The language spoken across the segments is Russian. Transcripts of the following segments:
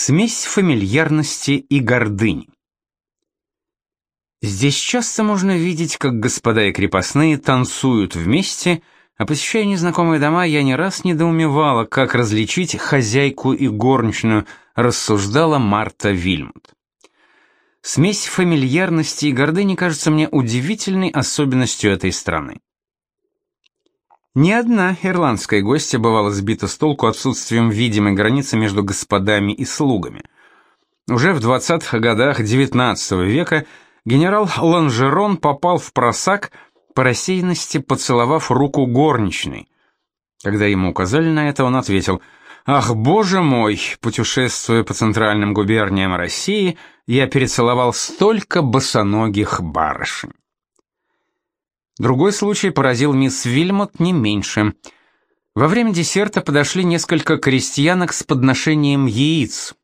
Смесь фамильярности и гордыни. Здесь часто можно видеть, как господа и крепостные танцуют вместе, а посещая незнакомые дома, я не раз недоумевала, как различить хозяйку и горничную, рассуждала Марта Вильмут. Смесь фамильярности и гордыни кажется мне удивительной особенностью этой страны. Ни одна ирландская гостья бывала сбита с толку отсутствием видимой границы между господами и слугами. Уже в 20-х годах XIX века генерал Ланжерон попал в просак, по рассеянности поцеловав руку горничной. Когда ему указали на это, он ответил «Ах, боже мой, путешествуя по центральным губерниям России, я перецеловал столько босоногих барышень». Другой случай поразил мисс Вильмот не меньше. Во время десерта подошли несколько крестьянок с подношением яиц.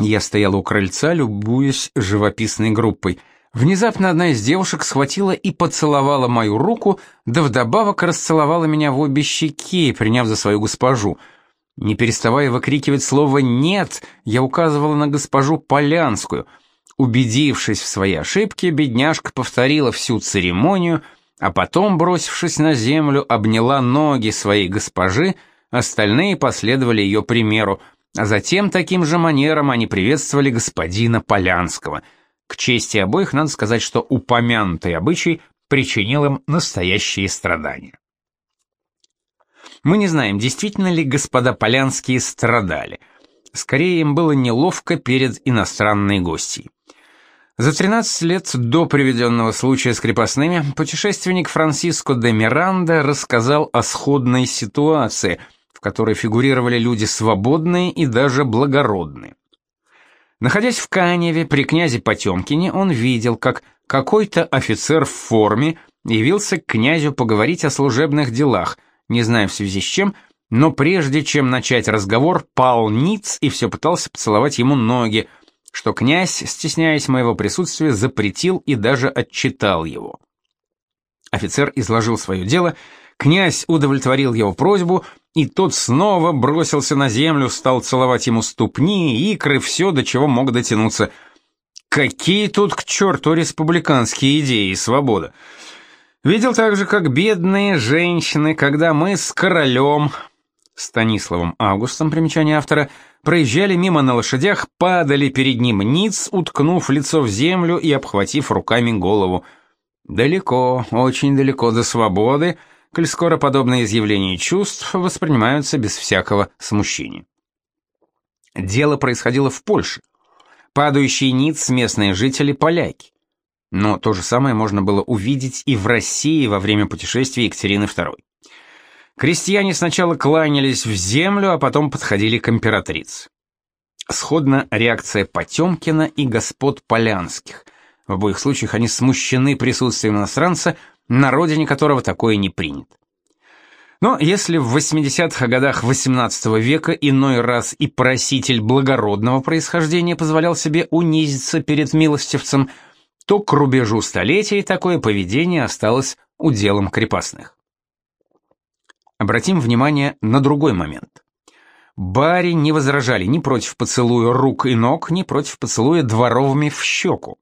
Я стояла у крыльца, любуясь живописной группой. Внезапно одна из девушек схватила и поцеловала мою руку, да вдобавок расцеловала меня в обе щеки, приняв за свою госпожу. Не переставая выкрикивать слово «нет», я указывала на госпожу Полянскую. Убедившись в своей ошибке, бедняжка повторила всю церемонию — а потом, бросившись на землю, обняла ноги своей госпожи, остальные последовали ее примеру, а затем таким же манером они приветствовали господина Полянского. К чести обоих надо сказать, что упомянутый обычай причинил им настоящие страдания. Мы не знаем, действительно ли господа Полянские страдали. Скорее им было неловко перед иностранной гостьей. За 13 лет до приведенного случая с крепостными путешественник Франсиско де Миранда рассказал о сходной ситуации, в которой фигурировали люди свободные и даже благородные. Находясь в Каневе при князе Потемкине, он видел, как какой-то офицер в форме явился к князю поговорить о служебных делах, не знаю в связи с чем, но прежде чем начать разговор, пал ниц и все пытался поцеловать ему ноги, что князь, стесняясь моего присутствия, запретил и даже отчитал его. Офицер изложил свое дело, князь удовлетворил его просьбу, и тот снова бросился на землю, стал целовать ему ступни, икры, все, до чего мог дотянуться. Какие тут к черту республиканские идеи и свобода! Видел также, как бедные женщины, когда мы с королем, Станиславом Августом, примечание автора, проезжали мимо на лошадях, падали перед ним ниц, уткнув лицо в землю и обхватив руками голову. Далеко, очень далеко до свободы, коль скоро подобные изъявления чувств воспринимаются без всякого смущения. Дело происходило в Польше. Падающие ниц местные жители поляки. Но то же самое можно было увидеть и в России во время путешествия Екатерины II. Крестьяне сначала кланялись в землю, а потом подходили к императрице. Сходна реакция Потемкина и господ Полянских. В обоих случаях они смущены присутствием иностранца, на родине которого такое не принято. Но если в 80-х годах XVIII века иной раз и проситель благородного происхождения позволял себе унизиться перед милостивцем, то к рубежу столетий такое поведение осталось уделом крепостных. Обратим внимание на другой момент. Бари не возражали ни против поцелуя рук и ног, ни против поцелуя дворовыми в щеку.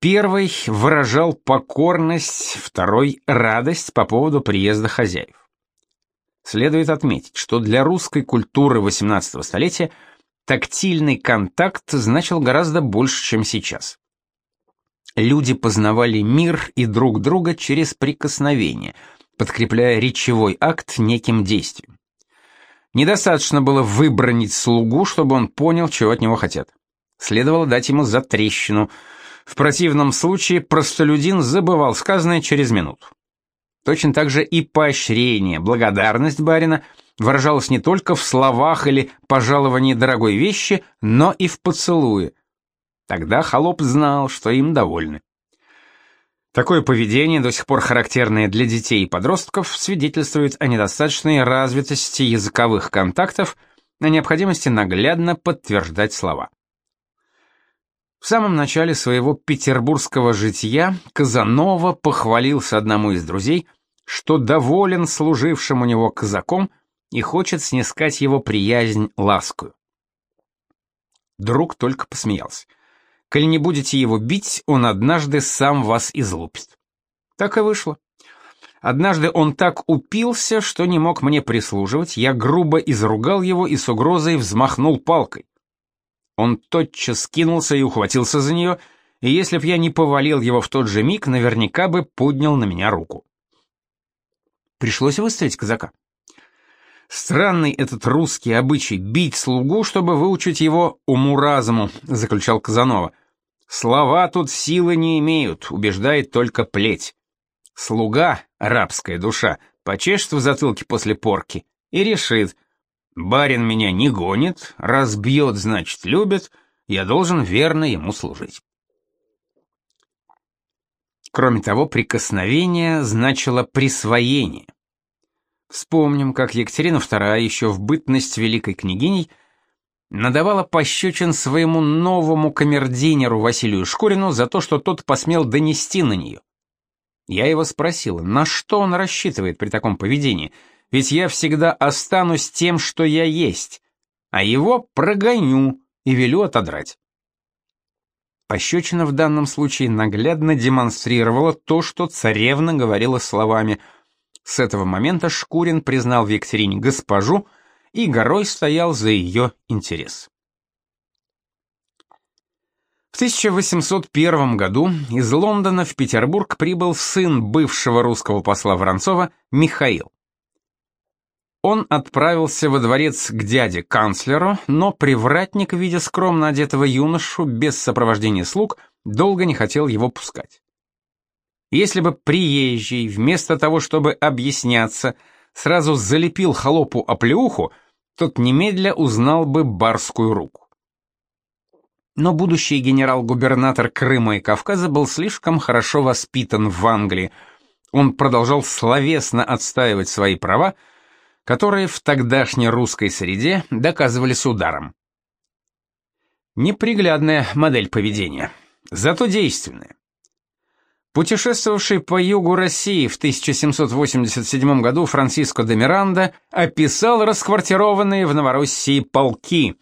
Первый выражал покорность, второй — радость по поводу приезда хозяев. Следует отметить, что для русской культуры XVIII столетия тактильный контакт значил гораздо больше, чем сейчас. Люди познавали мир и друг друга через прикосновение — подкрепляя речевой акт неким действием. Недостаточно было выбронить слугу, чтобы он понял, чего от него хотят. Следовало дать ему затрещину. В противном случае простолюдин забывал сказанное через минуту. Точно так же и поощрение, благодарность барина выражалась не только в словах или пожаловании дорогой вещи, но и в поцелуе. Тогда холоп знал, что им довольны. Такое поведение, до сих пор характерное для детей и подростков, свидетельствует о недостаточной развитости языковых контактов, о необходимости наглядно подтверждать слова. В самом начале своего петербургского жития Казанова похвалился одному из друзей, что доволен служившим у него казаком и хочет снискать его приязнь ласкую. Друг только посмеялся. Коль не будете его бить, он однажды сам вас излупит. Так и вышло. Однажды он так упился, что не мог мне прислуживать, я грубо изругал его и с угрозой взмахнул палкой. Он тотчас кинулся и ухватился за нее, и если б я не повалил его в тот же миг, наверняка бы поднял на меня руку. Пришлось выставить казака. Странный этот русский обычай бить слугу, чтобы выучить его уму-разуму, заключал Казанова. Слова тут силы не имеют, убеждает только плеть. Слуга, рабская душа, почешет в затылке после порки и решит, барин меня не гонит, разбьет, значит, любит, я должен верно ему служить. Кроме того, прикосновение значило присвоение. Вспомним, как Екатерина II еще в бытность великой княгиней надавала пощечин своему новому камердинеру Василию Шкурину за то, что тот посмел донести на нее. Я его спросил, на что он рассчитывает при таком поведении, ведь я всегда останусь тем, что я есть, а его прогоню и велю отодрать. Пощечина в данном случае наглядно демонстрировала то, что царевна говорила словами. С этого момента Шкурин признал в Екатерине госпожу и горой стоял за ее интерес. В 1801 году из Лондона в Петербург прибыл сын бывшего русского посла Воронцова Михаил. Он отправился во дворец к дяде-канцлеру, но привратник, видя скромно одетого юношу без сопровождения слуг, долго не хотел его пускать. Если бы приезжий, вместо того, чтобы объясняться, сразу залепил холопу оплеуху, тот немедля узнал бы барскую руку. Но будущий генерал-губернатор Крыма и Кавказа был слишком хорошо воспитан в Англии. Он продолжал словесно отстаивать свои права, которые в тогдашней русской среде доказывались ударом. Неприглядная модель поведения, зато действенная. Путешествовавший по югу России в 1787 году Франциско де Миранда описал расквартированные в Новороссии полки.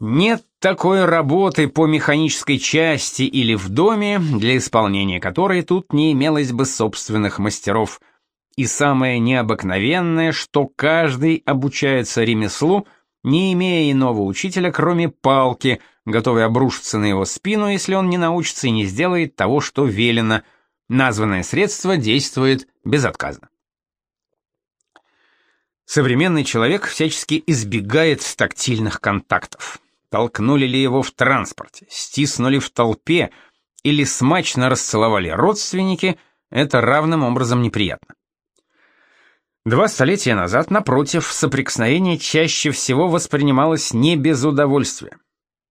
Нет такой работы по механической части или в доме, для исполнения которой тут не имелось бы собственных мастеров – и самое необыкновенное, что каждый обучается ремеслу, не имея иного учителя, кроме палки, готовой обрушиться на его спину, если он не научится и не сделает того, что велено. Названное средство действует безотказно. Современный человек всячески избегает тактильных контактов. Толкнули ли его в транспорте, стиснули в толпе или смачно расцеловали родственники, это равным образом неприятно. Два столетия назад, напротив, соприкосновение чаще всего воспринималось не без удовольствия.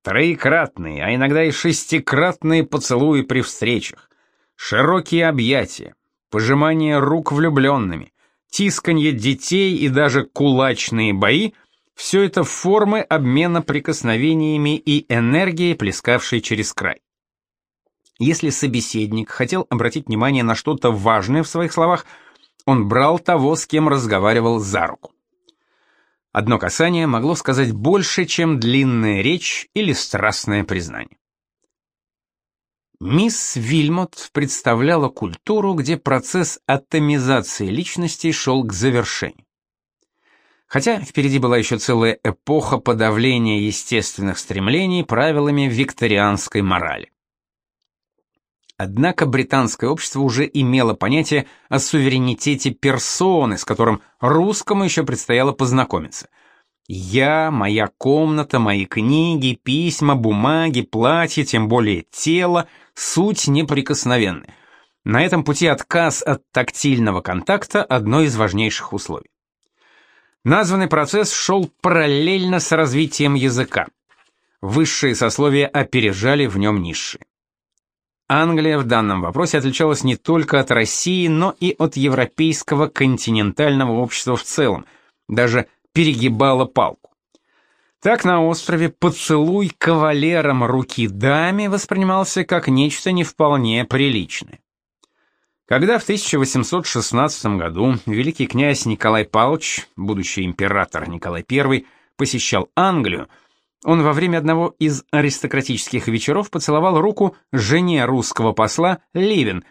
Троекратные, а иногда и шестикратные поцелуи при встречах, широкие объятия, пожимание рук влюбленными, тисканье детей и даже кулачные бои – все это формы обмена прикосновениями и энергией, плескавшей через край. Если собеседник хотел обратить внимание на что-то важное в своих словах – он брал того, с кем разговаривал, за руку. Одно касание могло сказать больше, чем длинная речь или страстное признание. Мисс Вильмот представляла культуру, где процесс атомизации личностей шел к завершению. Хотя впереди была еще целая эпоха подавления естественных стремлений правилами викторианской морали. Однако британское общество уже имело понятие о суверенитете персоны, с которым русскому еще предстояло познакомиться. Я, моя комната, мои книги, письма, бумаги, платье, тем более тело, суть неприкосновенны. На этом пути отказ от тактильного контакта – одно из важнейших условий. Названный процесс шел параллельно с развитием языка. Высшие сословия опережали в нем низшие. Англия в данном вопросе отличалась не только от России, но и от европейского континентального общества в целом, даже перегибала палку. Так на острове поцелуй кавалером руки даме воспринимался как нечто не вполне приличное. Когда в 1816 году великий князь Николай Павлович, будущий император Николай I, посещал Англию, он во время одного из аристократических вечеров поцеловал руку жене русского посла Ливен,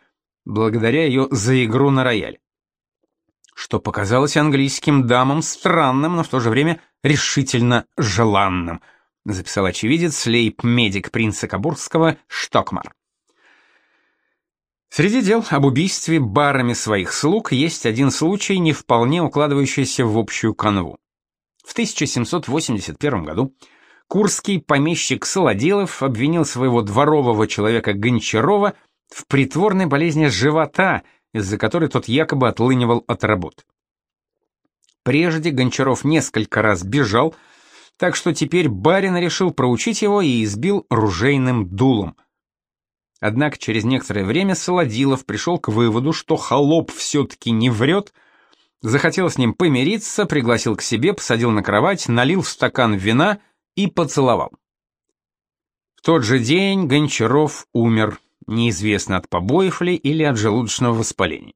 благодаря ее за игру на рояль. Что показалось английским дамам странным, но в то же время решительно желанным, записал очевидец лейб-медик принца Кабурского Штокмар. Среди дел об убийстве барами своих слуг есть один случай, не вполне укладывающийся в общую канву. В 1781 году курский помещик Солодилов обвинил своего дворового человека Гончарова в притворной болезни живота, из-за которой тот якобы отлынивал от работы. Прежде Гончаров несколько раз бежал, так что теперь барин решил проучить его и избил ружейным дулом. Однако через некоторое время Солодилов пришел к выводу, что холоп все-таки не врет, захотел с ним помириться, пригласил к себе, посадил на кровать, налил в стакан вина и поцеловал. В тот же день Гончаров умер, неизвестно от побоев ли или от желудочного воспаления.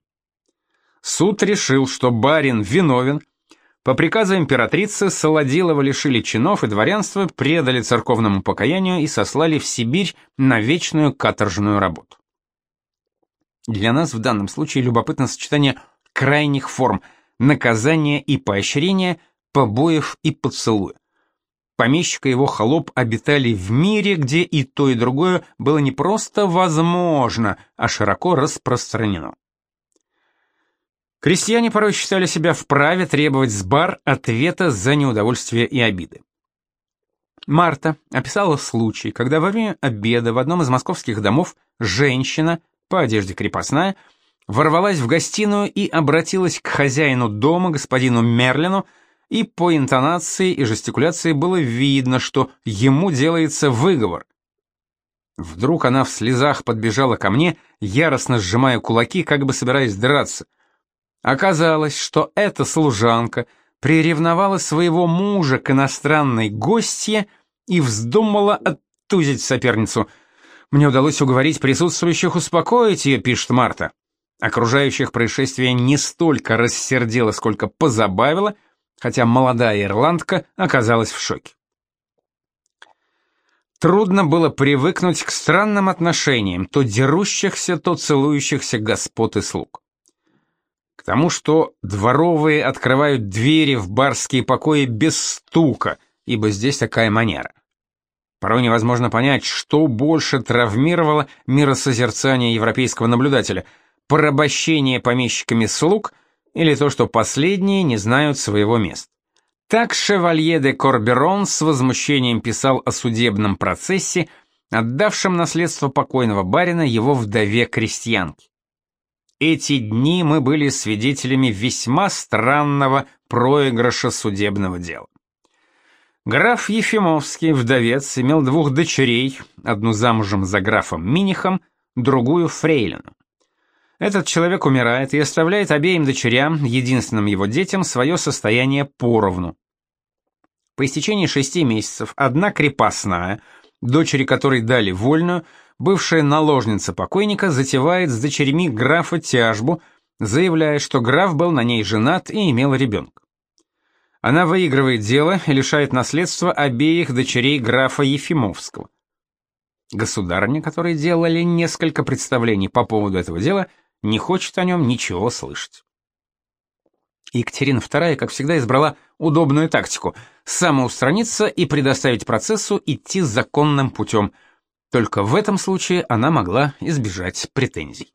Суд решил, что барин виновен, по приказу императрицы Солодилова лишили чинов и дворянства, предали церковному покаянию и сослали в Сибирь на вечную каторжную работу. Для нас в данном случае любопытно сочетание крайних форм наказания и поощрения, побоев и поцелуя. Помещик и его холоп обитали в мире, где и то, и другое было не просто возможно, а широко распространено. Крестьяне порой считали себя вправе требовать с бар ответа за неудовольствие и обиды. Марта описала случай, когда во время обеда в одном из московских домов женщина, по одежде крепостная, ворвалась в гостиную и обратилась к хозяину дома, господину Мерлину, и по интонации и жестикуляции было видно, что ему делается выговор. Вдруг она в слезах подбежала ко мне, яростно сжимая кулаки, как бы собираясь драться — Оказалось, что эта служанка приревновала своего мужа к иностранной гостье и вздумала оттузить соперницу. Мне удалось уговорить присутствующих успокоить ее, пишет Марта. Окружающих происшествие не столько рассердило, сколько позабавило, хотя молодая ирландка оказалась в шоке. Трудно было привыкнуть к странным отношениям, то дерущихся, то целующихся господ и слуг. К тому, что дворовые открывают двери в барские покои без стука, ибо здесь такая манера. Порой невозможно понять, что больше травмировало миросозерцание европейского наблюдателя – порабощение помещиками слуг или то, что последние не знают своего места. Так Шевалье де Корберон с возмущением писал о судебном процессе, отдавшем наследство покойного барина его вдове-крестьянке. Эти дни мы были свидетелями весьма странного проигрыша судебного дела. Граф Ефимовский, вдовец, имел двух дочерей, одну замужем за графом Минихом, другую фрейлину. Этот человек умирает и оставляет обеим дочерям, единственным его детям, свое состояние поровну. По истечении шести месяцев одна крепостная, дочери которой дали вольную, бывшая наложница покойника затевает с дочерьми графа тяжбу, заявляя, что граф был на ней женат и имел ребенка. Она выигрывает дело и лишает наследства обеих дочерей графа Ефимовского. Государыня, которые делали несколько представлений по поводу этого дела, не хочет о нем ничего слышать. Екатерина II, как всегда, избрала удобную тактику – самоустраниться и предоставить процессу идти законным путем – только в этом случае она могла избежать претензий.